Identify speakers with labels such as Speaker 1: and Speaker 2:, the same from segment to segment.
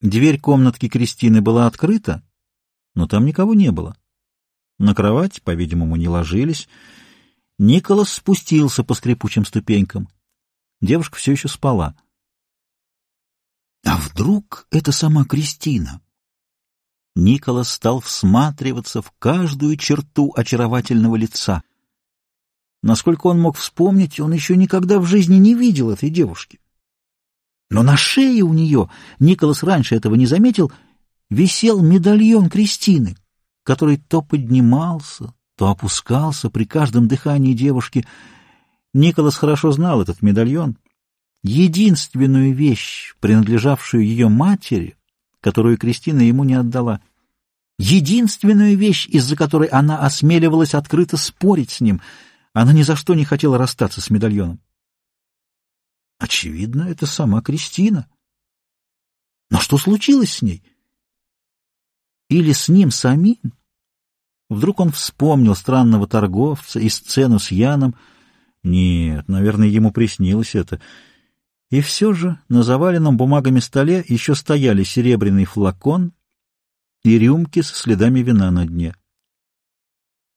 Speaker 1: Дверь комнатки Кристины была открыта, но там никого не было. На кровать, по-видимому, не ложились. Николас спустился по скрипучим ступенькам. Девушка все еще спала. А вдруг это сама Кристина? Николас стал всматриваться в каждую черту очаровательного лица. Насколько он мог вспомнить, он еще никогда в жизни не видел этой девушки. Но на шее у нее, Николас раньше этого не заметил, висел медальон Кристины, который то поднимался, то опускался при каждом дыхании девушки. Николас хорошо знал этот медальон, единственную вещь, принадлежавшую ее матери, которую Кристина ему не отдала, единственную вещь, из-за которой она осмеливалась открыто спорить с ним. Она ни за что не хотела расстаться с медальоном. Очевидно, это сама Кристина. Но что случилось с ней? Или с ним самим? Вдруг он вспомнил странного торговца и сцену с Яном. Нет, наверное, ему приснилось это. И все же на заваленном бумагами столе еще стояли серебряный флакон и рюмки с следами вина на дне.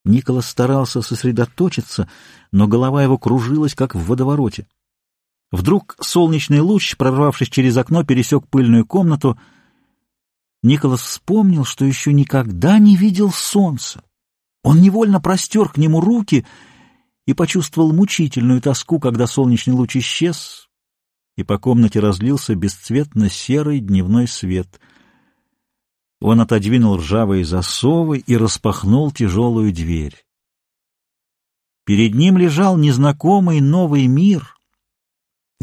Speaker 1: Николас старался сосредоточиться, но голова его кружилась, как в водовороте. Вдруг солнечный луч, прорвавшись через окно, пересек пыльную комнату. Николас вспомнил, что еще никогда не видел солнца. Он невольно простер к нему руки и почувствовал мучительную тоску, когда солнечный луч исчез, и по комнате разлился бесцветно-серый дневной свет. Он отодвинул ржавые засовы и распахнул тяжелую дверь. Перед ним лежал незнакомый новый мир,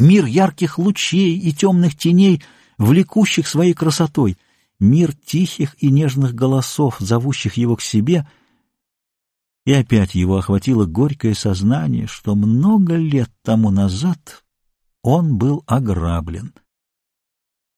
Speaker 1: мир ярких лучей и темных теней, влекущих своей красотой, мир тихих и нежных голосов, зовущих его к себе — и опять его охватило горькое сознание, что много лет тому назад он был ограблен —